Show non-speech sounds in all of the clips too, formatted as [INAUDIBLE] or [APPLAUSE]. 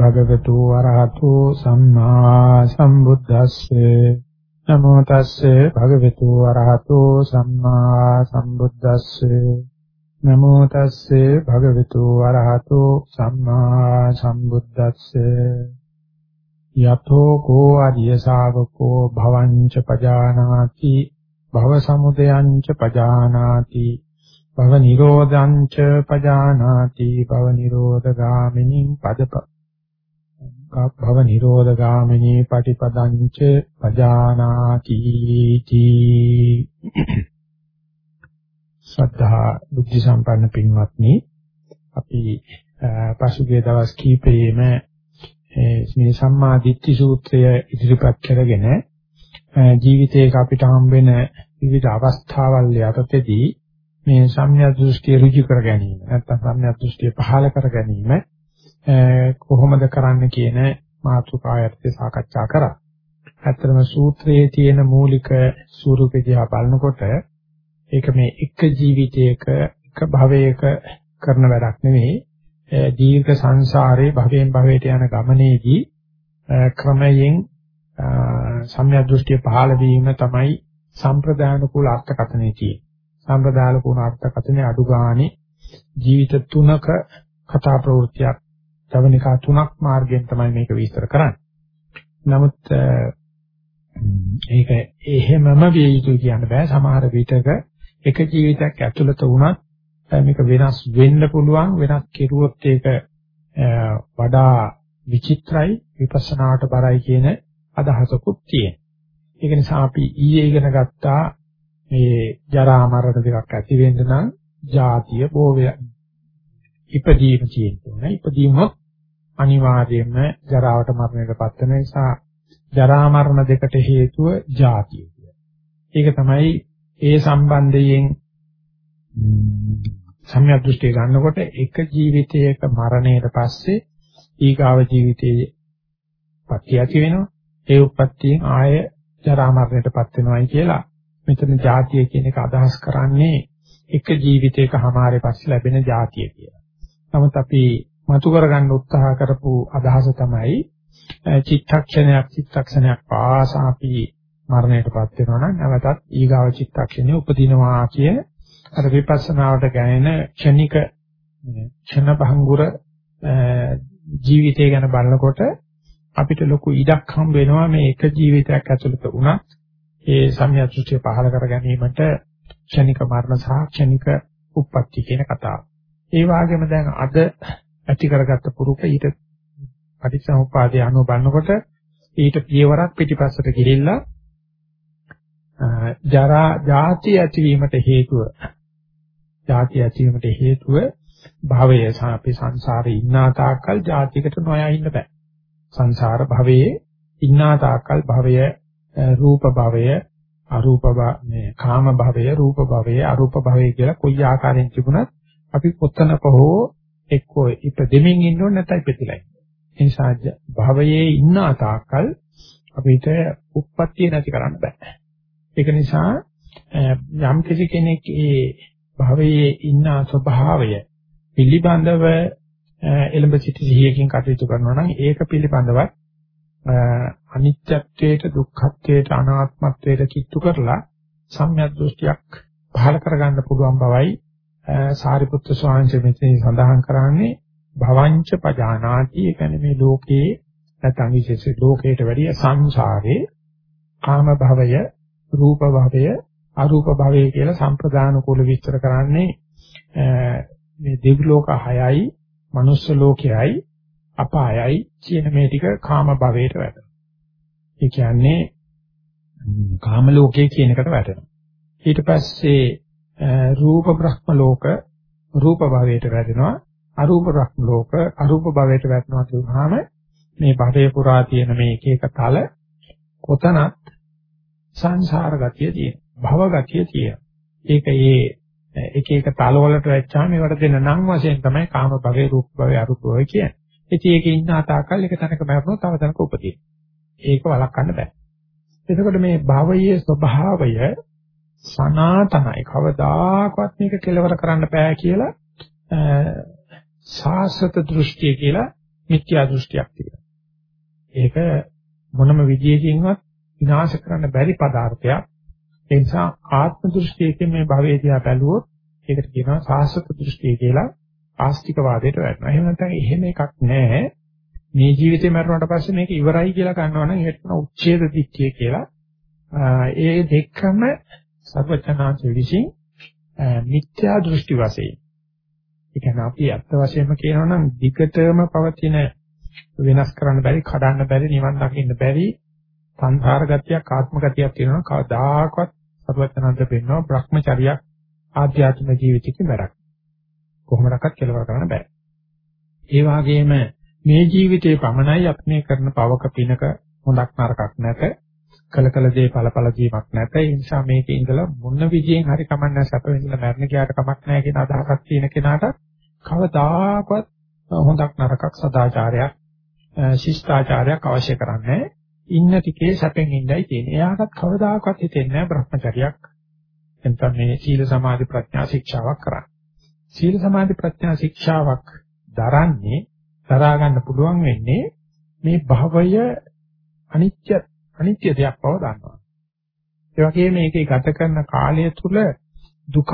භගවතු වරහතු සම්මා සම්බුද්දස්සේ නමෝ තස්සේ භගවතු වරහතු සම්මා සම්බුද්දස්සේ නමෝ තස්සේ භගවතු වරහතු සම්මා සම්බුද්දස්සේ යතෝ කෝ ආර්ය ශාවකෝ භවංච පජානාති භව සමුදයං ච පජානාති භව නිරෝධං ච පජානාති භව නිරෝධගාමිනී පදප භව නිරෝධගාමිනී පටිපදං ච පජානාති තී. සද්ධා බුද්ධ සම්පන්න පින්වත්නි අපි පසුගිය දවස් කීපයේම මේ සම්මා දිට්ඨි සූත්‍රය ඉදිරිපත් කරගෙන ජීවිතයක අපිට හම්බ වෙන විවිධ අවස්ථාවල් යටතේදී මේ සම්‍යක් දෘෂ්ටිය ඍජු කර ගැනීම නැත්නම් සම්‍යක් දෘෂ්ටිය පහළ කර ගැනීම කොහොමද කරන්න කියන මාතෘකාවර්ථය සාකච්ඡා කරා. ඇත්තටම සූත්‍රයේ තියෙන මූලික ස්වරූපය දිහා බලනකොට ඒක මේ එක ජීවිතයක එක භවයක කරන වැඩක් නෙවෙයි. දීර්ඝ සංසාරේ භවයෙන් භවයට යන ගමනේදී ක්‍රමයෙන් සම්‍යක් දෘෂ්ටිය පහළ වීම තමයි සම්ප්‍රදාන කුල අර්ථකථනයේ තියෙන්නේ. සම්ප්‍රදාන කුල අර්ථකථනයේ අඩු ගානේ ජීවිත තුනක කතා ප්‍රවෘත්තියක් ජවනිකා තුනක් මාර්ගයෙන් තමයි මේක විස්තර කරන්නේ. නමුත් ඒක එහෙමම විය යුතු කියන්න බෑ. සමහර විටක එක ජීවිතයක් ඇතුළත වුණත් මේක වෙනස් වෙන්න පුළුවන්. වෙනස් කෙරුවොත් ඒක වඩා විචිත්‍රයි විපස්සනාට බරයි කියන අදහසකුත් තියෙනවා. ඒක නිසා අපි ඊයේ ඉගෙන ගත්තා මේ ජරා මරණ දෙකක් ඇති වෙන්න නම් ජාතිය බෝවය ඉපදීම තියෙනවා. ඉපදීමත් අනිවාර්යයෙන්ම ජරාවට මරණයටපත් වෙන නිසා ජරා මරණ දෙකට හේතුව ජාතිය ඒක තමයි ඒ සම්බන්ධයෙන් සම්‍යක් දෘෂ්ටිය ගන්නකොට එක ජීවිතයක මරණයට පස්සේ ඊගාව ජීවිතයේ පත්‍ය ඇති වෙනවා. ඒ උප්පත්තියෙන් ආය ජරා මරණයටපත් වෙනවායි කියලා මෙතන ජාතිය කියන එක අදහස් කරන්නේ එක ජීවිතයක හැමාරේ පස්සේ ලැබෙන ජාතිය කියලා. නමුත් අපි මතු කරගන්න උත්සාහ කරපු අදහස තමයි චිත්තක්ෂණයක් චිත්තක්ෂණයක් පාසා අපි මරණයටපත් වෙනවා නම් නැවතත් ඊගාව චිත්තක්ෂණය උපදිනවා කිය අර විපස්සනාවට ගැනෙන ක්ෂණික ක්ෂණ භංගුර ජීවිතය ගැන බලනකොට අපිට ලොකු ඉඩක් හම්බ වෙනවා මේ එක ජීවිතයක් ඇතුළත වුණත් ඒ සම්‍යක්ෂෘතිය පහල කර ගැනීමට ක්ෂණික මරණ සහ ක්ෂණික උප්පත්ති කියන කතාව. ඒ වගේම දැන් අද ඇති කරගත්ත පුරුක ඊට පටිච්චසමුප්පාදයේ අනුව බලනකොට ඊට පියවරක් පිටිපස්සට ගිහිල්ලා ජරා ජාති ඇතිවීමට හේතුව ජාති ඇතිවීමට හේතුව භවය අපි සංසාරේ ඉන්නා තාක්කල් ජාතියකට නොයා ඉන්න බෑ. සංසාර භවයේ ඉන්නා තාක්කල් භවය රූප භවය අරූප මේ කාම භවය රූප භවය අරූප භවය කියලා කොයි ආකාරයෙන් තිබුණත් අපි කොතනක හෝ එක්කෝ ඉපදෙමින් ඉන්න ඕනේ නැත්නම් ඉපදිලා ඉන්න. ඒ නිසා භවයේ ඉන්න තාක්කල් අපිට උප්පත්තිය නැති කරන්න බෑ. ඒක නිසා යම් කිසි කෙනෙක් ඒ භවයේ ඉන්න ස්වභාවය පිළිබඳව එළඹ සිටි සිහියකින් කටයුතු කරනවා නම් ඒක පිළිබඳව අනිත්‍යත්වයට දුක්ඛත්වයට අනාත්මත්වයට කිට්ටු කරලා සම්‍යක් දෘෂ්ටියක් පහළ කරගන්න පුළුවන් බවයි සාරිපුත්‍ර ස්වාමීන් වහන්සේ මෙතන සඳහන් කරන්නේ භවංච පජානාති ඒ කියන්නේ මේ ලෝකේ නැත්නම් විශේෂ ලෝකයට වැඩිය සංසාරේ කාම භවය රූප භවය අරූප භවය කියලා සම්ප්‍රදාන කුල විස්තර කරන්නේ මේ දෙවි ලෝක 6යි මනුස්ස ලෝකයයි අපායයි කියන මේ ටික කාම භවයට වැටෙනවා. ඒ කියන්නේ කාම ලෝකයේ කියන එකට වැටෙනවා. ඊට පස්සේ රූප බ්‍රහ්ම ලෝක රූප භවයට වැටෙනවා. අරූප බ්‍රහ්ම ලෝක අරූප භවයට වැටෙනවා කියනවාම මේ භවයේ පුරා තියෙන මේ එක එක තල කොතනත් සංසාර ගතිය තියෙන. භව ගතිය තියෙන. ඒක ඒ එක එක තල වලට වැච්චාම ඒවට දෙන නම් වශයෙන් තමයි කාම භවේ රූප භවේ අරූප භවේ කියන්නේ. ඉතින් ඒකේ ඉන්න ආතාකල් එක තැනක මැරුණොත් තව තැනක උපදින. ඒක වළක්වන්න බෑ. එතකොට මේ භවයේ ස්වභාවය සනාතනයි. කවදාකවත් මේක කෙලවර කරන්න බෑ කියලා සාසත දෘෂ්ටිය කියලා මිත්‍යා දෘෂ්ටියක් තියෙනවා. ඒක මොනම විදියකින්වත් විනාශ කරන්න බැරි පදාර්ථයක්. ඒ නිසා ආත්ම දෘෂ්ටියකින් මේ භවයේ දිහා බැලුවොත් ඒකට කියනවා සාස්වත දෘෂ්ටිය කියලා ආස්තික වාදයට වැටෙනවා. එහෙම නැත්නම් එහෙම එකක් නැහැ. මේ ජීවිතේ මරුණාට පස්සේ මේක ඉවරයි කියලා ගන්නවා නම් ඒකට කියන උච්ඡේද දිට්ඨිය කියලා. ඒ දෙකම සර්වචනාංශ විසින් මිත්‍යා දෘෂ්ටි වශයෙන්. ඒ කියන්නේ අපි අත්ත වශයෙන්ම කියනවා නම් විකටම පවතින වෙනස් කරන්න බැරි, කඩන්න බැරි, නිවන් දකින්න බැරි සංසාර ගතියක්, ආත්ම ගතියක් තියෙනවා. කවදාකවත් සර්වචනාංශ පෙන්වනවා භ්‍රමචරියක් ආධ්‍යාත්මික ජීවිතයකින් වැඩක්. කොහොමඩක්වත් කෙලවර කරන්න බෑ. ඒ වගේම මේ ජීවිතේ පමණයි අපි මේ කරන පවක පිනක හොඳක් නරකක් නැත. කල කල දේ ඵලඵල දීමක් නැත. ඒ නිසා මේකේ ඉඳලා මොන විදියෙන් හරි කමන්නේ සැප වෙන්න මරණ කියාට කමක් නැහැ කියන අදහසක් තියෙන කෙනාට කවදාකවත් හොඳක් නරකක් සදාචාරයක් ශිෂ්ටාචාරයක් අවශ්‍ය කරන්නේ ඉන්න ටිකේ සැපෙන් ඉඳයි තියෙන්නේ. එයාටත් කවදාකවත් හිතෙන්නේ නැහැ Brahmacharyaක් එතන මේ සීල සමාධි ප්‍රඥා ශික්ෂාවක් කරන්නේ. සීල සමාධි ප්‍රඥා ශික්ෂාවක් දරන්නේ දරා ගන්න පුළුවන් වෙන්නේ මේ භවය අනිත්‍ය අනිත්‍ය දෙයක් බව දන්නවා. ඒ වගේම මේකේ ගත කරන කාලය තුල දුකක්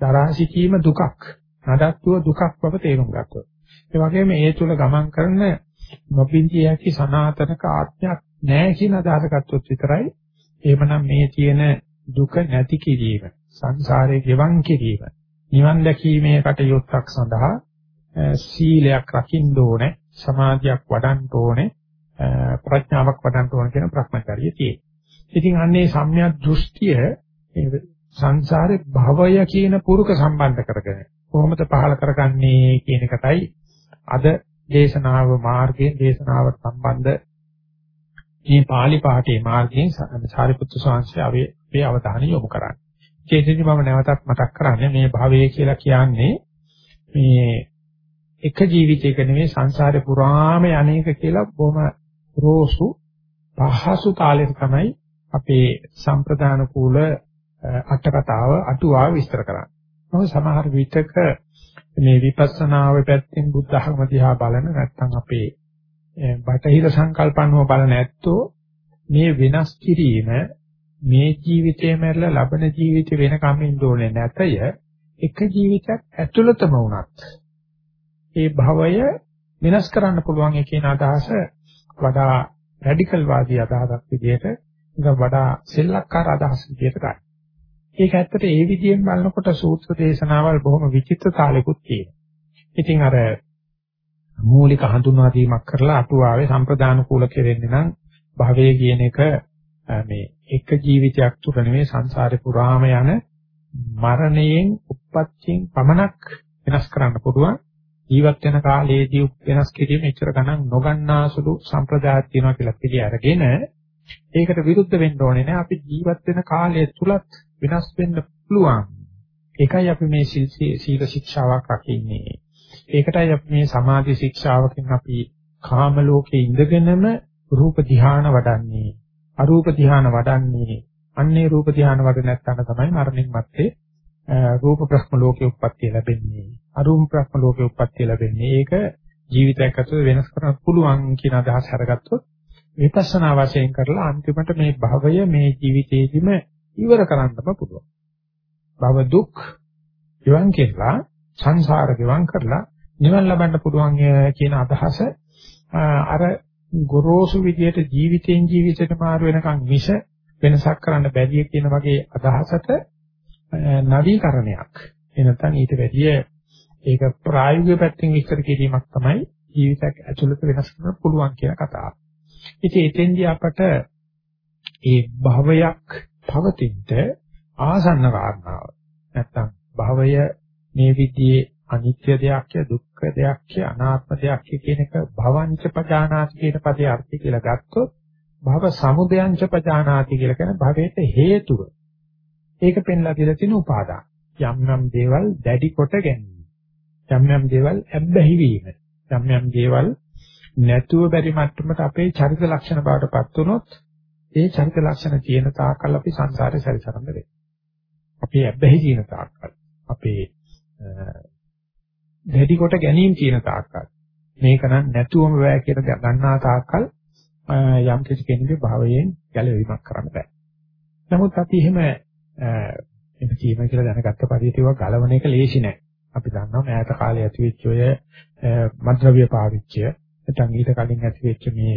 දරා සිටීම දුකක් නඩත්තුව දුකක් බව තේරුම් ගන්නවා. ඒ වගේම ඒ තුල ගමන් කරන නොපින්තිය හැකි සනාතනක ආත්මයක් නැහැ කියන අදහස ගත්තොත් විතරයි එහෙමනම් මේ තියෙන දුක නැති කිරීම සංසාරේ ගෙවන් කිරීම නිවන් දැකීමේ කටයුත්තක් සඳහා සීලයක් රකින්න ඕනේ සමාධියක් වඩන්න ඕනේ ප්‍රඥාවක් වඩන්න ඕනේ කියන ප්‍රඥාකාරිය තියෙනවා. ඉතින් අන්නේ සම්‍යක් දෘෂ්ටිය සංසාරේ භවය කියන පුරුක සම්බන්ධ කරගෙන කොහොමද පහල කරගන්නේ කියන එකටයි අද දේශනාව මාර්ගයෙන් දේශනාවට සම්බන්ධ මේ pāli පාඨයේ මාර්ගයෙන් සාරිපුත්තු ස්වාමීන් අපේ අවධානය යොමු කරන්නේ. ඒකෙදි මම නැවතත් මතක් කරන්නේ මේ භවය කියලා කියන්නේ මේ එක ජීවිතයක නෙමෙයි සංසාරේ පුරාම යන්නේක කියලා බොහොම රෝසු පහසු කාලෙක තමයි අපේ සම්ප්‍රදාන කූල අටකතාව අටුවාව විස්තර කරන්නේ. මොකද සමහර විටක මේ විපස්සනාව පැත්තෙන් බුද්ධ ධර්ම දිහා බලන නැත්නම් අපේ බටහිර සංකල්පන්ව බලන ඇත්තෝ මේ වෙනස් කිරීම මේ ජීවිතේ මැරලා ලබන ජීවිතේ වෙන කමින් දෝනේ නැතය එක ජීවිතයක් ඇතුළතම වුණත් ඒ භවය වෙනස් කරන්න පුළුවන් කියන අදහස වඩා රැඩිකල් වාදී අදහසක් විදිහට ඒක වඩා සෙල්ලක්කාර අදහස් විදිහට ගන්න. ඒක ඇත්තට ඒ විදිහෙන් බලනකොට සූත්‍ර දේශනාවල් බොහොම විචිත්‍ර තාලෙකුත් තියෙනවා. ඉතින් අර මූලික හඳුන්වා දීමක් කරලා අටුවාවේ සම්ප්‍රදාන කූල කෙරෙන්නේ නම් භවය කියන එක මේ එක ජීවිතයක් තුර නෙමෙයි සංසාරේ පුරාම යන මරණයෙන් උප්පත්තියෙන් පමණක් වෙනස් කරන්න පුළුවන් ජීවත් වෙන කාලයේදී වෙනස් කිරීම එච්චර ගණන් නොගන්නාසුළු සම්ප්‍රදායක් තියෙනවා කියලා පිළි අරගෙන ඒකට විරුද්ධ වෙන්න ඕනේ නෑ. අපි ජීවත් වෙන කාලය තුලත් වෙනස් වෙන්න පුළුවන්. ඒකයි අපි මේ සීල ශික්ෂාවක් රකින්නේ. ඒකටයි අපි මේ සමාධි ශික්ෂාවකින් අපි කාම ලෝකේ ඉඳගෙනම රූප ධ්‍යාන වඩන්නේ. අරූප ධ්‍යාන වඩන්නේ. අන්නේ රූප ධ්‍යාන වඩ නැත්නම් තමයි මරණින් මත්තේ රූප ප්‍රශ්න ලෝකේ උප්පත්තිය ලැබෙන්නේ. අරූප ප්‍රශ්න ලෝකේ උප්පත්තිය ලැබෙන්නේ. ඒක ජීවිතයක් ඇතුළත වෙනස් කරන්න පුළුවන් කියන අදහස හරගත්තොත් විපස්සනා වශයෙන් කරලා අන්තිමට මේ භවය මේ ජීවිතේදිම ඉවර කරන්නම පුළුවන්. භව දුක් ඉවන් කියලා සංසාර ගෙවන් කරලා නිවන් ලබන්න පුළුවන් කියන අදහස අර ගොරෝසු විදියට ජීවිතෙන් ජීවිතයට මාරු වෙනකන් මිස වෙනසක් කරන්න බැරිය කියන වගේ අදහසට නවීකරණයක් එනතන් ඊට වැඩිය ඒක ප්‍රායෝගික පැත්තෙන් විස්තර කිරීමක් තමයි ජීවිතයක් ඇතුළත වෙනස් කරන්න පුළුවන් කියන කතාව. ඉතින් එතෙන්දී අපට ඒ භවයක් පවතින්න ආසන්න කාරණාව නැත්තම් භවය මේ විදිහේ අනිත්‍ය දෙයක්ය දුක්ඛ දෙයක්ය අනාත්ම දෙයක්ය කියන එක භවංච පජානාති කියන පදේ අර්ථය කියලා ගත්තොත් භව සමුදයංච පජානාති කියලා කියන භවයට හේතුව. ඒක පෙන්ලා දෙලා තියෙන උපාදාන. යම් යම් දේවල් දැඩි කොට ගැනීම. යම් යම් දේවල් ඇබ්බැහි වීම. යම් යම් දේවල් නැතුව බැරි මට්ටමට අපේ චරිත ලක්ෂණ බවට පත් වුනොත් ඒ චරිත ලක්ෂණ තියෙන තාක්කල් අපි සංසාරේ සැරිසරන්න වෙනවා. අපේ ඇබ්බැහි තියෙන තාක්කල් අපේ දැඩි කොට ගැනීම කියන තාක්කල්. මේක නම් නැතුවම බෑ කියලා ගන්නා තාක්කල් යම් කිසි කෙනෙකුගේ භාවයෙන් ගැලවීමක් කරන්න බෑ. නමුත් අපි එහෙම එහෙම කීම කියලා දැනගත්ත පරිදි ඒවා ගලවන එක ලේසි නෑ. අපි දන්නවා මෑත කාලේ ඇතිවෙච්ච ඔය මද්ද්‍රව්‍ය පාවිච්චය නැත්නම් ඊට කලින් ඇතිවෙච්ච මේ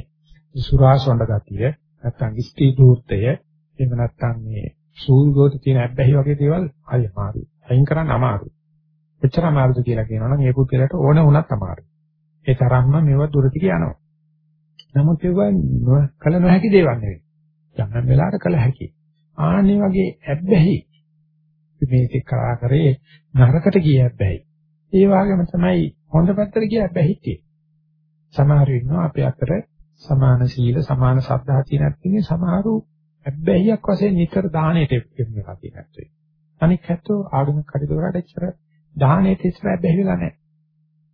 සුරාසොඬ ගතිය නැත්නම් ස්ත්‍රී දූර්තය එහෙම නැත්නම් මේ සූල්ගෝත තියෙන අබ්බැහි වගේ දේවල් හරි අමාරුයි. අයින් කරන්න අමාරුයි. එච්චර අමාරුද කියලා කියනවනම් මේ පුද්ගලයාට ඕන වුණත් අමාරුයි. ඒ තරම්ම මේව දුරට යනවා. නමුත් ඒවා කල නොහැකි දේවල් නෙවෙයි. යම් වෙලාවකට කල හැකි. ආන්නේ වගේ ඇබ්බැහි මේක කරා කරේ නරකට ගිය ඇබ්බැහි. ඒ වගේම තමයි හොඳ පැත්තට ගිය ඇබ්බැහිත් තියෙන්නේ. සමහර ඉන්නවා අපේ අතර සමාන සීල සමාන සද්ධා තියෙන ඇත්තනේ සමහරු ඇබ්බැහියක් වශයෙන් නිතර දාහණයට එන්නේ නැති අනික හැතෝ ආගමික කටයුතු වලට එච්චර දාහණයට ඉස්සර ඇබ්බැහි වෙලා නැහැ.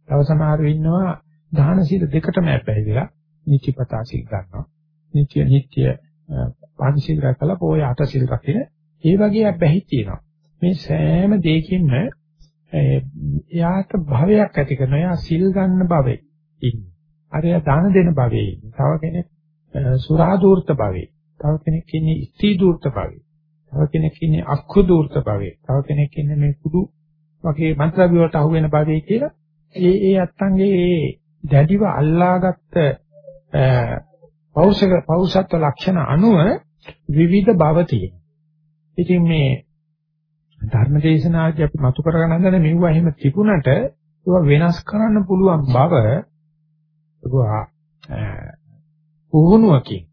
තව සමහරු ඉන්නවා දාන සීල දෙකටම ඇබ්බැහි වෙලා නිත්‍යපතා සීල් ගන්නවා. නිත්‍ය නිත්‍ය පංචශීල රැකලා පොය අට සීල් රකින්න ඒ වගේ අබ්බැහි තියෙනවා. මේ සෑම දෙයකින්ම එයාට භවයක් ඇති කරනවා. එයා සිල් ගන්න භවෙ ඉන්නේ. අරයා දාන දෙන භවෙ ඉන්නේ. තව කෙනෙක් සුරා දූර්ත භවෙ. තව කෙනෙක් ඉන්නේ ස්ත්‍රී දූර්ත භවෙ. තව කෙනෙක් ඉන්නේ අක්ඛු දූර්ත භවෙ. තව කෙනෙක් ඉන්නේ මේ කුඩු වගේ මන්ත්‍රාභි වලට අහු වෙන භවෙ කියලා. ඒ ඒ අත්තන්ගේ ඒ දැඩිව අල්ලාගත්ත පෞෂක පෞෂත්ව ලක්ෂණ අනුව විවිධ භව තියෙනවා. ඉතින් මේ ධර්මදේශනාදී අපි මතු කරගෙන හදන මෙවුවා එහෙම තිබුණට ඒවා වෙනස් කරන්න පුළුවන් බව ඒවා පුහුණුවකින්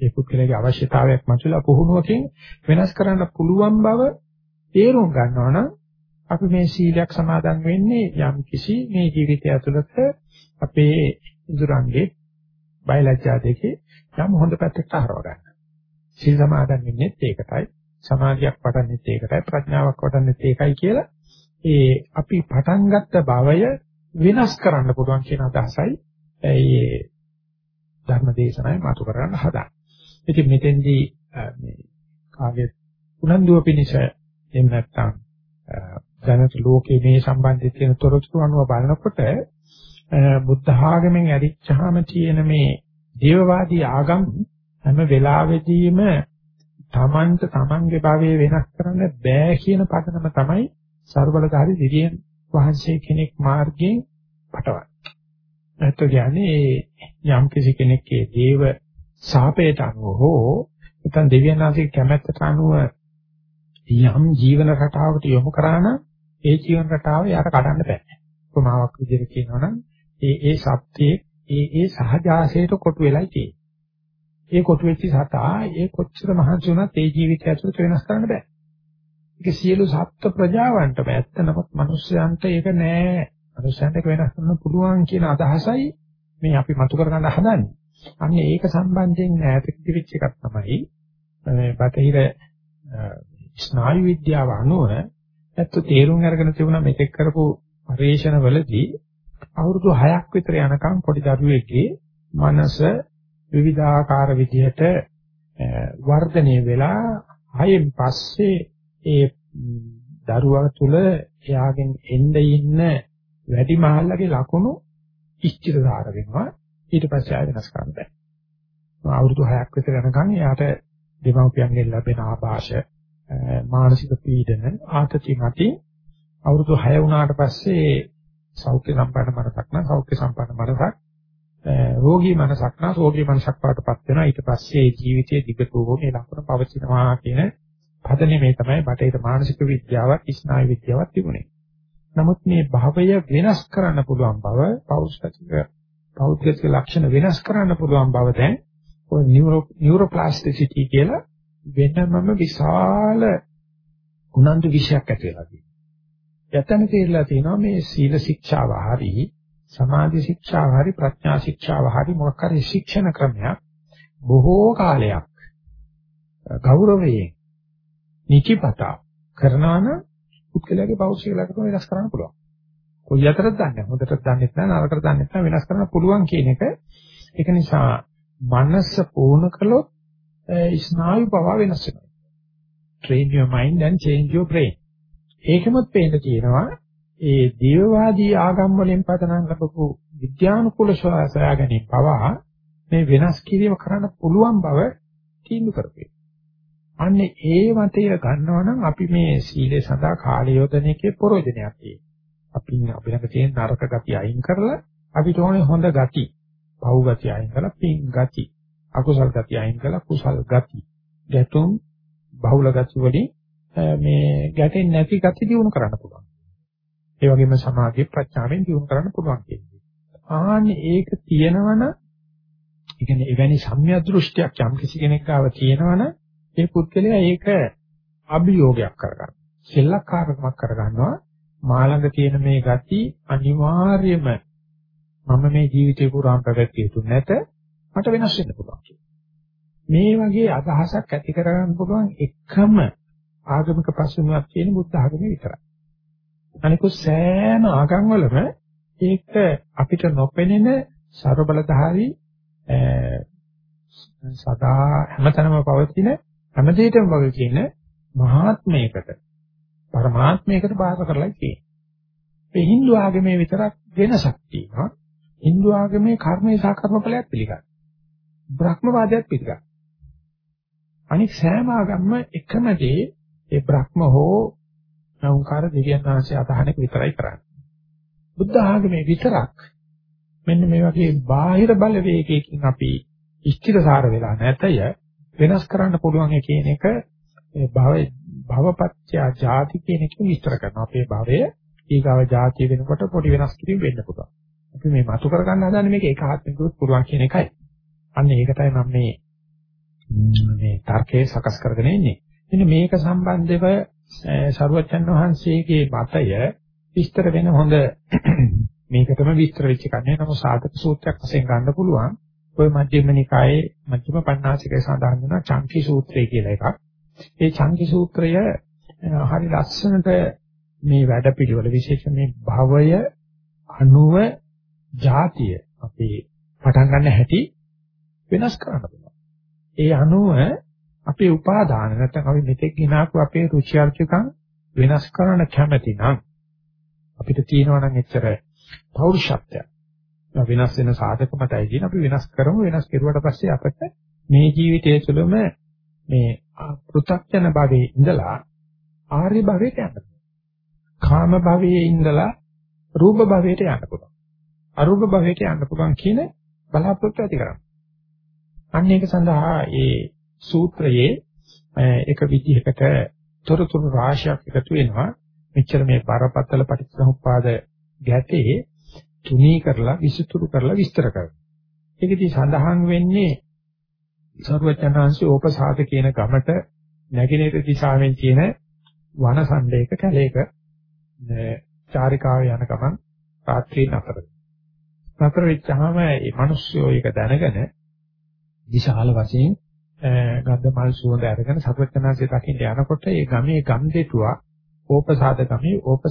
ඒ පුද්ගලයාගේ අවශ්‍යතාවයක් මතුවලා පුහුණුවකින් වෙනස් කරන්න පුළුවන් බව තේරුම් ගන්නවා නම් අපි මේ සීලයක් සමාදන් වෙන්නේ යම් කිසි මේ ජීවිතය ඇතුළත අපේ ඉදුරංගේ බයලජ්ජා දෙකේ යම් හොඳ පැත්තකට හරව ගන්න. සීල් සමාදන් වෙන්නේ ඒකටයි. සමාධියක් වඩන්නෙත් ඒකටයි. ප්‍රඥාවක් වඩන්නෙත් ඒකයි කියලා ඒ අපි පටන් ගත්ත භවය වෙනස් කරන්න පුළුවන් කියන අදහසයි ඒ ධර්ම දේශනාවේ මතු කරන්න හදා. ඉතින් මෙතෙන්දී මේ කාගේ උනන්දුව පිණිස එහෙම නැත්නම් දැනට ලෝකයේ මේ සම්බන්ධයෙන් තියෙන තොරතුරු අනුව බලනකොට බුද්ධ ආගමෙන් ඇරිච්චාම තියෙන මේ දේවවාදී ආගම් හැම වෙලාවෙදීම තමන්ට තමන්ගේ භාවය වෙනස් කරන්න බෑ කියන පදනම තමයි ਸਰබලධාරී දිවියන් වහන්සේ කෙනෙක් මාර්ගයෙන් පටවන්නේ. නැත්නම් කියන්නේ යම් කිසි කෙනෙක්ගේ දේව සාපේට අනුව හෝ නැත්නම් දෙවියන් වහන්සේගේ කැමැත්තට අනුව යම් ජීවන රටාවකට යොමු කරා නම් ඒ ජීවන රටාව යාට කඩන්න බෑ. උපමාවක් විදිහට කියනවා නම් ඒ ඒ සත්‍යයේ ඒ ඒ සහජාසයට කොටු වෙලයි තියෙන්නේ. ඒ කොටු වෙච්ච සතා ඒ කොච්චර මහන්සි වුණත් ඒ ජීවිතය ඇතුළත වෙනස් කරන්න බෑ. ඒක සියලු සත්ත්ව ප්‍රජාවන්ටම ඇත්ත නමුත් මිනිස්යන්ට ඒක නෑ. මිනිස්යන්ට ඒක වෙනස් කරන්න පුළුවන් කියන අදහසයි මේ අපි මතු කරගන්න හදන්නේ. අන්න ඒක සම්බන්ධයෙන් ඈතකදී වෙච්ච එකක් තමයි මේ බටහිර ස්නායු විද්‍යාව අනුව ඇත්ත තේරුම් අරගෙන තිබුණා මේක කරපු පරීක්ෂණ වලදී අවුරුදු 6ක් විතර යනකම් පොඩි දරුවෙක්ගේ මනස විවිධාකාර විදිහට වර්ධනය වෙලා හයෙන් පස්සේ ඒ දරුවා තුළ එයාගෙන් එන්න ඉන්න වැඩි මහල්ලගේ ලකුණු ඉස්තිරදාර වෙනවා ඊට පස්සේ ආය වෙනස් කරන්න බෑ. අවුරුදු 6ක් විතර යනකම් එයාට දෙමව්පියන්ගෙන් ලැබෙන ආభాෂ මානසික පීඩන ආතති මත අවුරුදු 6 වුණාට පස්සේ සෞඛ්‍ය සම්පන්න මනසක් නම් සෞඛ්‍ය සම්පන්න මනසක් රෝගී මනසක් නම් රෝගී මනසක් පාටපත් වෙනවා ඊට පස්සේ ජීවිතයේ දිගටම මේ ලක්ෂණ පවතිනවා කියන පදනේ තමයි බටේට මානසික විද්‍යාවත් ස්නායු විද්‍යාවත් තිබුණේ. නමුත් මේ භවය වෙනස් කරන්න පුළුවන් බව පෞෂ්ටික පෞද්ගලික ලක්ෂණ වෙනස් කරන්න පුළුවන් බව දැන් ඔය නියුරෝ නියුරෝප්ලාස්ටිසිටි කියලා වෙනමම විශාල උනන්දු විෂයක් ඇති වෙලා තියෙනවා. යතන තේරලා තියෙනවා මේ සීල ශික්ෂාව හරි සමාධි ශික්ෂාව හරි ප්‍රඥා ශික්ෂාව හරි මොකක් හරි ශික්ෂණ ක්‍රමයක් බොහෝ කාලයක් ගෞරවයෙන් නිචිපතා කරනවා නම් පුද්ගලයාගේ පෞරුෂය ලක්ෂණ වෙනස් කරන්න පුළුවන්. කොයි අතරද දන්නේ හොඳට දන්නේ නැහැ නරකට දන්නේ නැහැ වෙනස් කරන්න පුළුවන් කියන එක ඒක නිසා මනස පුහුණු කළොත් ස්නායු පවා වෙනස් වෙනවා. train your mind and change your brain. ඒකෙමත් පේන්න තියෙනවා ඒ දේවවාදී ආගම් වලින් පදනම් ලැබපු විද්‍යානුකූල සොයා ගැනීම පවා මේ වෙනස් කිරීම කරන්න පුළුවන් බව තීන්දුව කරපේ. අන්නේ ඒ මතය ගන්නවා නම් අපි මේ සීලේ සඳහා කාලය යොදන එකේ ප්‍රයෝජනයක් තියෙනවා. අපි අපි ළඟ තියෙන නරක ගති අයින් කරලා අපිට ඕනේ හොඳ ගති, පව් ගති අයින් කරලා පින් ගති, අකුසල් ගති අයින් කරලා කුසල් ගති, ගැතුම් බහුල ගති වලින් මේ ගැටෙන්නේ නැති ගති දිනු කරන්න පුළුවන්. ඒ වගේම සමාධිය ප්‍රඥාවෙන් දිනු කරන්න පුළුවන් කියන්නේ. ආන්නේ ඒක තියෙනවනම් ඒ කියන්නේ එවැනි සම්‍යක් දෘෂ්ටියක් යම් කිසි කෙනෙක් ආව තියෙනවනම් ඒ පුද්ගලයා ඒක අභියෝගයක් කරගන්නවා. සෙල්ලක්කාරකමක් කරගන්නවා. මා ළඟ තියෙන මේ ගති අනිවාර්යයෙන්ම මම මේ ජීවිතේ පුරාම පැවැත්විය යුතු නැත මට වෙනස් වෙන්න පුළුවන් මේ වගේ අදහසක් ඇති කරගන්න පුළුවන් එකම ආගමික පසුබිමක් තියෙන බුද්ධ ආගමේ විතරයි. අනිකුත් සෑම ආගම්වලම ඒක අපිට නොපෙනෙන ਸਰව බලධාරී සදා හැමතැනම පවතින හැමදේටම වගේ කියන මහාත්මයකට පරමාත්මයකට බාධා කරලා තියෙනවා. මේ Hindu ආගමේ විතරක් වෙනසක් තියෙනවා. Hindu ආගමේ කර්මයේ සහ කර්මඵලයක් පිළිගන්නවා. බ්‍රහ්මවාදයක් පිළිගන්නවා. අනික සෑම ආගම්ම එකම දේ ඒ බ්‍රහ්ම හෝ නෞකාර දෙවියන් වහන්සේ අදහන එක විතරයි කරන්නේ. බුද්ධ ආගමේ විතරක් මෙන්න මේ වගේ බාහිර බලවේගයකින් අපි ස්ථිරසාර වෙලා නැතය වෙනස් කරන්න පුළුවන් කියන එක මේ භව භවපත්‍ය ජාති කියන එක විස්තර කරනවා. අපේ භවය ඊගාව ජාතිය වෙනකොට පොඩි වෙනස් කිරීම වෙන්න පුළුවන්. අපි මේ මතු කර ගන්න හදන්නේ මේක එක ආත්මිකුත් පුළුවන් කියන එකයි. අන්න ඒකටයි මම මේ මේ තර්කයේ සකස් කරගෙන ඉන්නේ. මෙන්න මේක සම්බන්ධව සරුවචන් වහන්සේගේ මතය විස්තර වෙන හොඳ [CLEARS THROAT] මේකටම විස්තර වෙච්ච කන්නේ නමුත් සාධක සූත්‍රයක් වශයෙන් ගන්න පුළුවන්. ඔය මධ්‍යම නිකායේ මධ්‍යම පඤ්ඤාසිකේ සඳහන් වෙන චංකි සූත්‍රය කියලා එකක්. ඒ චංකි සූත්‍රය හරි ලස්සනට මේ වැඩ පිළිවෙල විශේෂයෙන් මේ භවය අනුව જાතිය අපේ පටන් ගන්න හැටි වෙනස් කරන්න පුළුවන්. ඒ අනුව අපේ උපාදාන නැත්නම් අපි මෙතෙක් ගినాපු අපේ රුචි අරුචිකම් වෙනස් කරන්න කැමති නම් අපිට තියෙනවා නම් එච්චර පෞරුෂත්වයක්. වෙනස් වෙන සාධක මතයි කියන අපි වෙනස් කරමු වෙනස් කෙරුවට පස්සේ අපිට මේ ජීවිතයේ තුළම මේ පෘථග්ජන භවයේ ඉඳලා ආර්ය භවයට යන්න පුළුවන්. කාම භවයේ ඉඳලා රූප භවයට යන්න පුළුවන්. අරූප භවයට යන්න පුළුවන් කියන බලාපොරොත්තු ඇති කරගන්න. අන්න ඒක සඳහා ඒ සූත්‍රයේ එක විදිහකට තොරතුරු රාශියක් එකතු වෙනවා. මෙච්චර මේ බරපතල පටිච්චසමුප්පාද ගැටේ තුනී කරලා විසුතුරු කරලා විස්තර කරනවා. ඒකදී සඳහන් වෙන්නේ සර්වචනාංශ ඕපසාද කියන ගමට නැගිනේර දිශාවෙන් තියෙන වනසණ්ඩේක කැලේක චාරිකාව යන ගමන් රාත්‍රී නතර. නතර වෙච්චාම මේ මිනිස්සු ඒක දැනගෙන විශාල වශයෙන් ගන්ධ මල් සුවඳ අරගෙන සර්වචනාංශය දකින්න යනකොට ඒ ගමේ ගම් දෙටුවා ඕපසාද ගමේ ඕප